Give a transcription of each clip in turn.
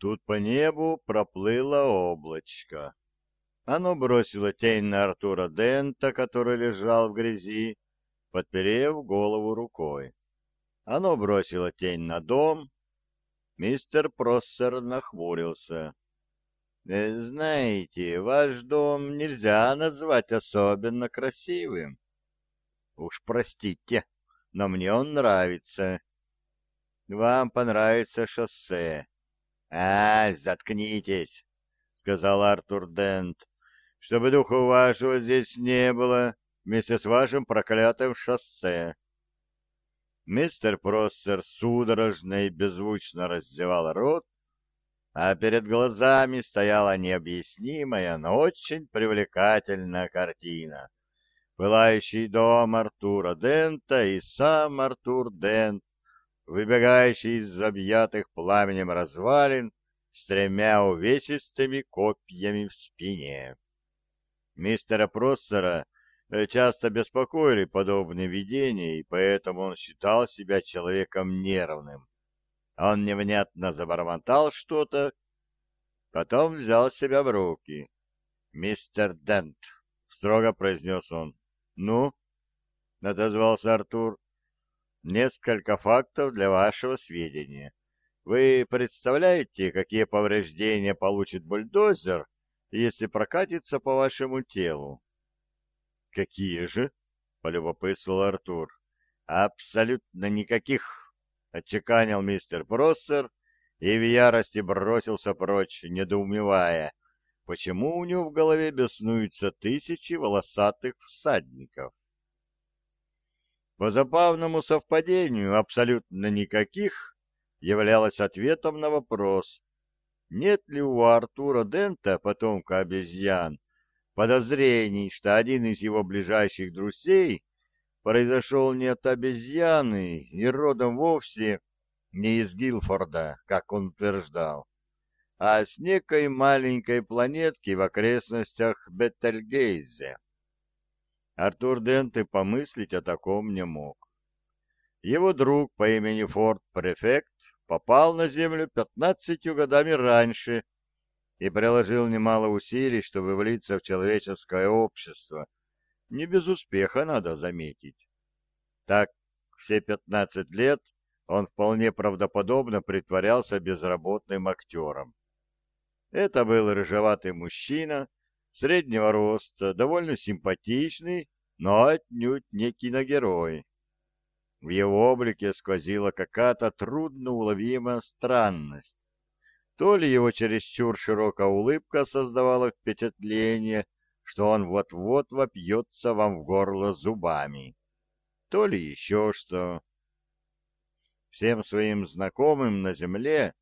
Тут по небу проплыло облачко. Оно бросило тень на Артура Дента, который лежал в грязи, подперев голову рукой. Оно бросило тень на дом. Мистер Проссер нахмурился. «Э, «Знаете, ваш дом нельзя назвать особенно красивым. Уж простите, но мне он нравится. Вам понравится шоссе. «А, заткнитесь», — сказал Артур Дент, — «чтобы духу вашего здесь не было вместе с вашим проклятым шоссе». Мистер Проссер судорожно и беззвучно раздевал рот, а перед глазами стояла необъяснимая, но очень привлекательная картина. Пылающий дом Артура Дента и сам Артур Дент выбегающий из объятых пламенем развалин с тремя увесистыми копьями в спине. Мистера Проссера э, часто беспокоили подобные видения, и поэтому он считал себя человеком нервным. Он невнятно забормотал что-то, потом взял себя в руки. «Мистер Дент», — строго произнес он. «Ну?» — отозвался Артур. Несколько фактов для вашего сведения. Вы представляете, какие повреждения получит бульдозер, если прокатится по вашему телу? — Какие же? — полюбопытствовал Артур. — Абсолютно никаких, — отчеканил мистер Проссер и в ярости бросился прочь, недоумевая, почему у него в голове беснуются тысячи волосатых всадников. По забавному совпадению, абсолютно никаких, являлось ответом на вопрос, нет ли у Артура Дента, потомка обезьян, подозрений, что один из его ближайших друзей произошел не от обезьяны и родом вовсе не из Гилфорда, как он утверждал, а с некой маленькой планетки в окрестностях Бетельгейзе. Артур Дент и помыслить о таком не мог. Его друг по имени Форд Префект попал на Землю пятнадцатью годами раньше и приложил немало усилий, чтобы влиться в человеческое общество. Не без успеха, надо заметить. Так, все пятнадцать лет он вполне правдоподобно притворялся безработным актером. Это был рыжеватый мужчина, среднего роста, довольно симпатичный, но отнюдь не киногерой. В его облике сквозила какая-то трудноуловимая странность. То ли его чересчур широкая улыбка создавала впечатление, что он вот-вот вопьется вам в горло зубами, то ли еще что. Всем своим знакомым на земле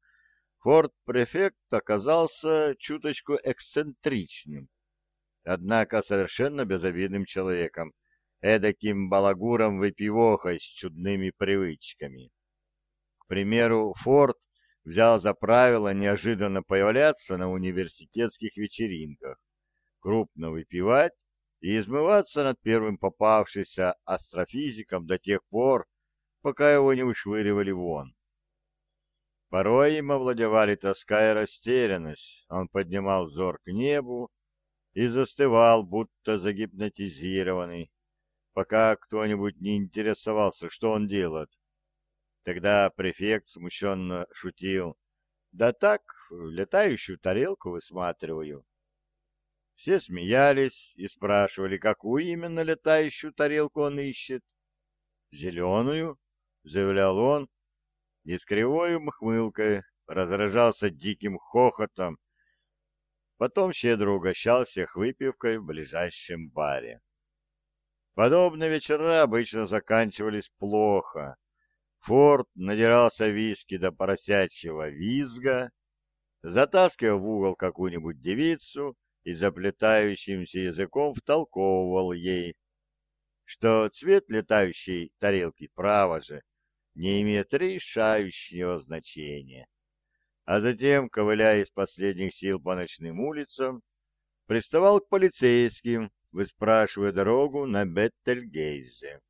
форт-префект оказался чуточку эксцентричным однако совершенно безобидным человеком, эдаким балагуром-выпивохой с чудными привычками. К примеру, Форд взял за правило неожиданно появляться на университетских вечеринках, крупно выпивать и измываться над первым попавшимся астрофизиком до тех пор, пока его не вышвыривали вон. Порой им овладевали тоска и растерянность, он поднимал взор к небу и застывал, будто загипнотизированный, пока кто-нибудь не интересовался, что он делает. Тогда префект смущенно шутил. «Да так, летающую тарелку высматриваю». Все смеялись и спрашивали, какую именно летающую тарелку он ищет. «Зеленую», — заявлял он, и с кривой мхмылкой разражался диким хохотом, Потом щедро угощал всех выпивкой в ближайшем баре. Подобные вечера обычно заканчивались плохо. Форд надирался виски до поросячьего визга, затаскивал в угол какую-нибудь девицу и заплетающимся языком втолковывал ей, что цвет летающей тарелки, право же, не имеет решающего значения а затем, ковыляя из последних сил по ночным улицам, приставал к полицейским, выспрашивая дорогу на Беттельгейзе.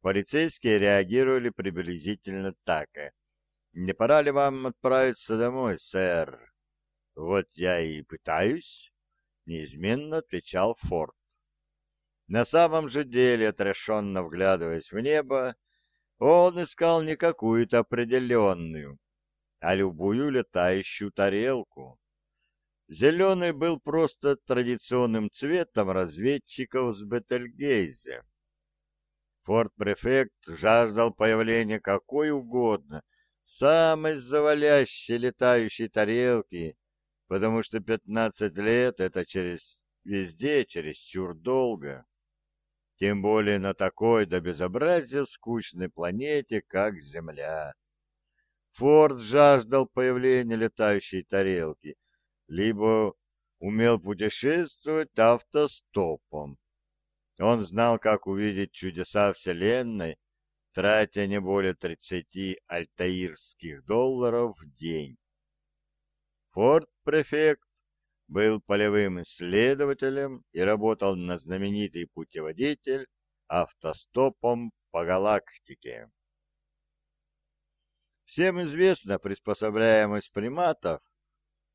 Полицейские реагировали приблизительно так. Не пора ли вам отправиться домой, сэр? Вот я и пытаюсь, неизменно отвечал Форд. На самом же деле, отрешенно вглядываясь в небо, он искал не какую-то определенную, а любую летающую тарелку. Зеленый был просто традиционным цветом разведчиков с Бетельгейзе. Форт-префект жаждал появления какой угодно, самой завалящей летающей тарелки, потому что пятнадцать лет — это через везде чересчур долго. Тем более на такой до безобразия скучной планете, как Земля. Форд жаждал появления летающей тарелки, либо умел путешествовать автостопом. Он знал, как увидеть чудеса Вселенной, тратя не более 30 альтаирских долларов в день. Форд-префект был полевым исследователем и работал на знаменитый путеводитель автостопом по галактике. Всем известна приспособляемость приматов,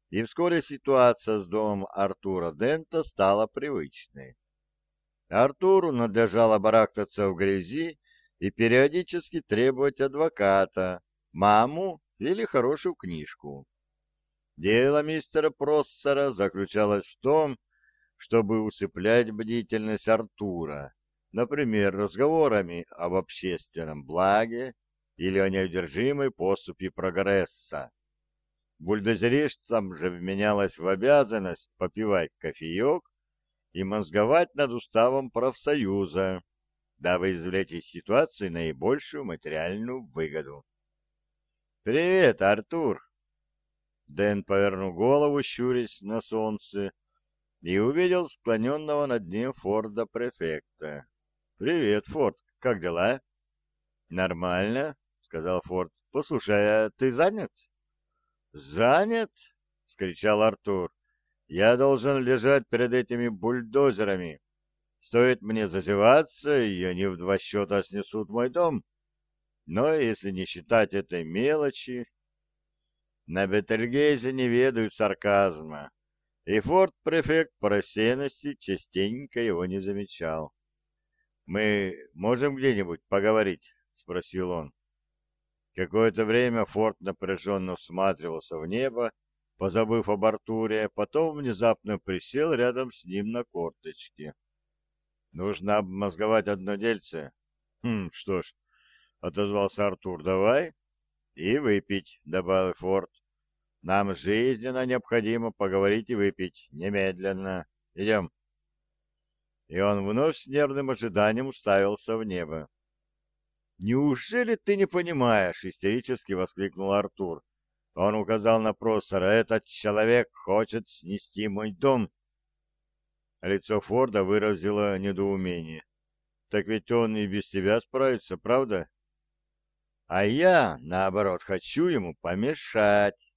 и вскоре ситуация с домом Артура Дента стала привычной. Артуру надлежало барахтаться в грязи и периодически требовать адвоката, маму или хорошую книжку. Дело мистера Проссера заключалось в том, чтобы усыплять бдительность Артура, например, разговорами об общественном благе или о неудержимой поступе прогресса. Бульдозеристам же вменялось в обязанность попивать кофеек и мозговать над уставом профсоюза, дабы извлечь из ситуации наибольшую материальную выгоду. «Привет, Артур!» Дэн повернул голову, щурясь на солнце, и увидел склоненного над ним Форда-префекта. «Привет, Форд, как дела?» «Нормально», — сказал Форд. «Послушай, а ты занят?» «Занят?» — скричал Артур. «Я должен лежать перед этими бульдозерами. Стоит мне зазеваться, и они в два счета снесут мой дом. Но если не считать этой мелочи, на Бетельгейзе не ведают сарказма, и форт-префект по рассеянности частенько его не замечал. «Мы можем где-нибудь поговорить?» — спросил он. Какое-то время Форд напряженно всматривался в небо, позабыв об Артуре, потом внезапно присел рядом с ним на корточки. «Нужно обмозговать одно дельце». «Хм, что ж», — отозвался Артур, — «давай». «И выпить», — добавил Форд. Нам жизненно необходимо поговорить и выпить. Немедленно. Идем. И он вновь с нервным ожиданием уставился в небо. «Неужели ты не понимаешь?» — истерически воскликнул Артур. Он указал на Проссора. «Этот человек хочет снести мой дом». Лицо Форда выразило недоумение. «Так ведь он и без тебя справится, правда?» «А я, наоборот, хочу ему помешать».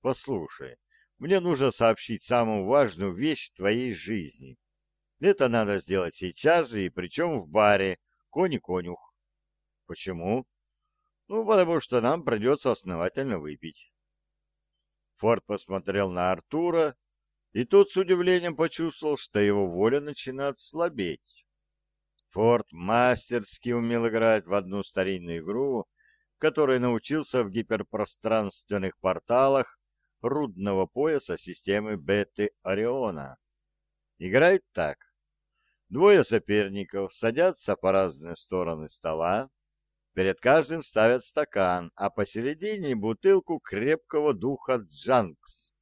Послушай, мне нужно сообщить самую важную вещь в твоей жизни. Это надо сделать сейчас же, и причем в баре «Кони-конюх». Почему? Ну, потому что нам придется основательно выпить. Форд посмотрел на Артура, и тот с удивлением почувствовал, что его воля начинает слабеть. Форд мастерски умел играть в одну старинную игру, которой научился в гиперпространственных порталах рудного пояса системы Беты Ориона. Играют так. Двое соперников садятся по разные стороны стола, перед каждым ставят стакан, а посередине бутылку крепкого духа Джанкс.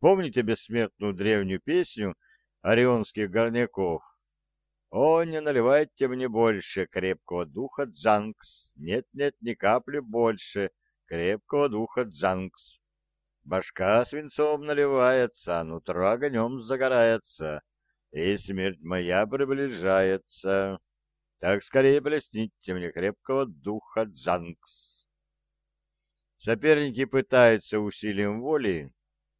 Помните бессмертную древнюю песню орионских горняков? «О, не наливайте мне больше крепкого духа Джанкс! Нет-нет, ни капли больше крепкого духа Джанкс!» Башка свинцом наливается, нутро огнем загорается, и смерть моя приближается. Так скорее блесните мне крепкого духа Джанкс. Соперники пытаются усилием воли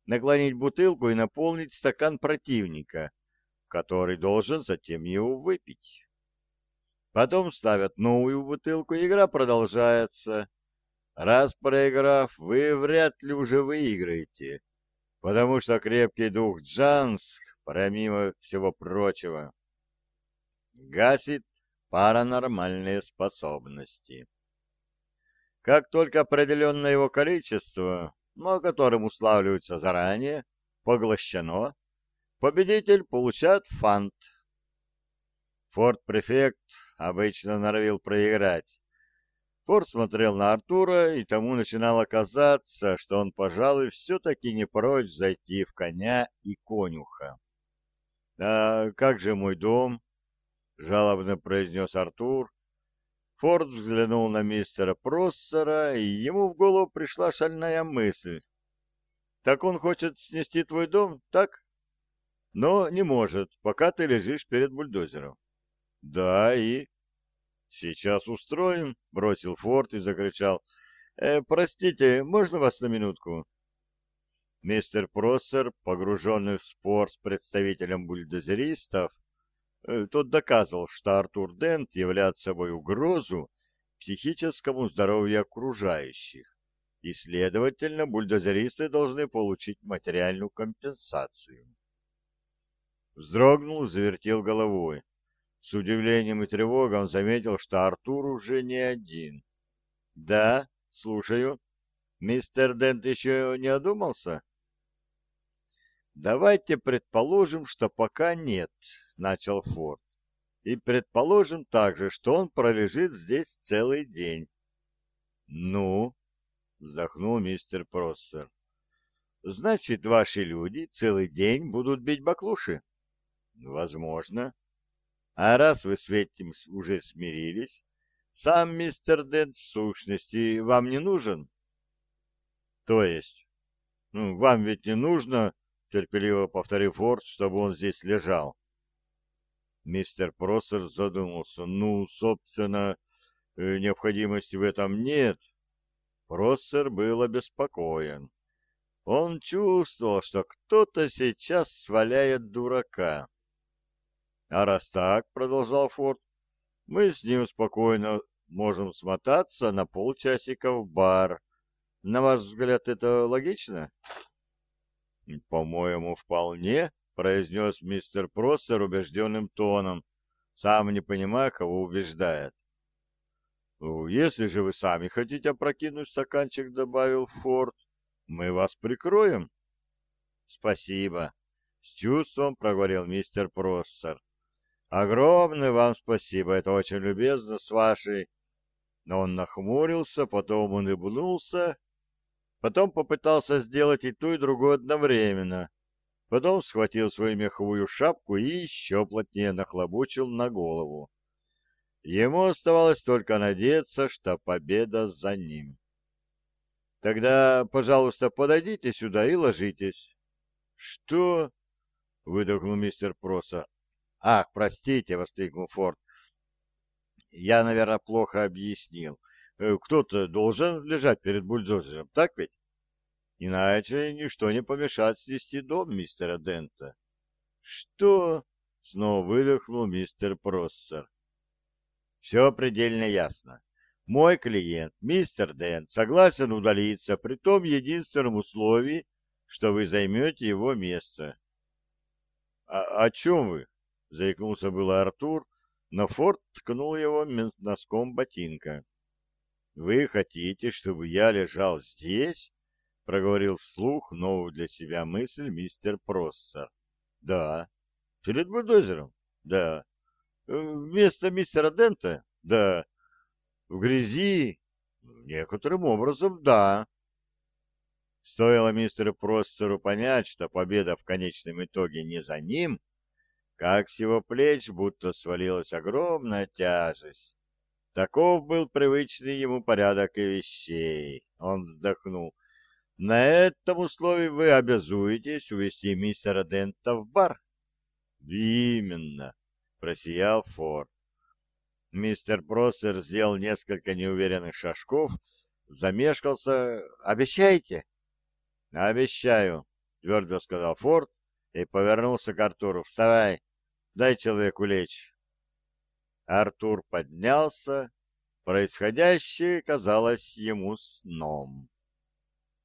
наклонить бутылку и наполнить стакан противника, который должен затем его выпить. Потом ставят новую бутылку, игра продолжается. Раз проиграв, вы вряд ли уже выиграете, потому что крепкий дух Джанск, помимо всего прочего, гасит паранормальные способности. Как только определенное его количество, но которым уславливается заранее, поглощено, победитель получает фант. Форт-префект обычно норовил проиграть. Форд смотрел на Артура, и тому начинало казаться, что он, пожалуй, все-таки не прочь зайти в коня и конюха. «А как же мой дом?» — жалобно произнес Артур. Форд взглянул на мистера Проссера, и ему в голову пришла шальная мысль. «Так он хочет снести твой дом, так?» «Но не может, пока ты лежишь перед бульдозером». «Да, и...» «Сейчас устроим», — бросил Форд и закричал. «Э, «Простите, можно вас на минутку?» Мистер Проссер, погруженный в спор с представителем бульдозеристов, тот доказывал, что Артур Дент является собой угрозу психическому здоровью окружающих, и, следовательно, бульдозеристы должны получить материальную компенсацию. Вздрогнул, завертел головой. С удивлением и тревогой заметил, что Артур уже не один. «Да, слушаю. Мистер Дент еще не одумался?» «Давайте предположим, что пока нет», — начал Форд. «И предположим также, что он пролежит здесь целый день». «Ну?» — вздохнул мистер Проссер. «Значит, ваши люди целый день будут бить баклуши?» «Возможно. А раз вы с этим уже смирились, сам мистер Дент в сущности вам не нужен?» «То есть? Ну, вам ведь не нужно терпеливо повторил Форд, чтобы он здесь лежал. Мистер Проссер задумался. Ну, собственно, э, необходимости в этом нет. Проссер был обеспокоен. Он чувствовал, что кто-то сейчас сваляет дурака. А раз так, продолжал Форд, мы с ним спокойно можем смотаться на полчасика в бар. На ваш взгляд, это логично? «По-моему, вполне», — произнес мистер Проссер убежденным тоном, сам не понимая, кого убеждает. «Если же вы сами хотите опрокинуть стаканчик», — добавил Форд, — «мы вас прикроем». «Спасибо», — с чувством проговорил мистер Проссер. «Огромное вам спасибо, это очень любезно с вашей...» Но он нахмурился, потом улыбнулся Потом попытался сделать и то, и другое одновременно. Потом схватил свою меховую шапку и еще плотнее нахлобучил на голову. Ему оставалось только надеяться, что победа за ним. «Тогда, пожалуйста, подойдите сюда и ложитесь». «Что?» — выдохнул мистер Проса. «Ах, простите», — воскликнул Форд. «Я, наверное, плохо объяснил. Э, кто-то должен лежать перед бульдозером, так ведь? Иначе ничто не помешает снести дом мистера Дента. Что? Снова выдохнул мистер Проссер. Все предельно ясно. Мой клиент, мистер Дент, согласен удалиться при том единственном условии, что вы займете его место. «А, — О чем вы? — заикнулся было Артур, но Форд ткнул его носком ботинка. «Вы хотите, чтобы я лежал здесь?» — проговорил вслух новую для себя мысль мистер Проссер. «Да». «Перед бульдозером?» «Да». «Э, «Вместо мистера Дента?» «Да». «В грязи?» «Некоторым образом, да». Стоило мистеру Проссеру понять, что победа в конечном итоге не за ним, как с его плеч будто свалилась огромная тяжесть. Таков был привычный ему порядок и вещей. Он вздохнул. На этом условии вы обязуетесь увести мистера Дента в бар. Именно, просиял Форд. Мистер Проссер сделал несколько неуверенных шажков, замешкался. «Обещаете?» «Обещаю», — твердо сказал Форд и повернулся к Артуру. «Вставай, дай человеку лечь». Артур поднялся Происходящее казалось ему сном.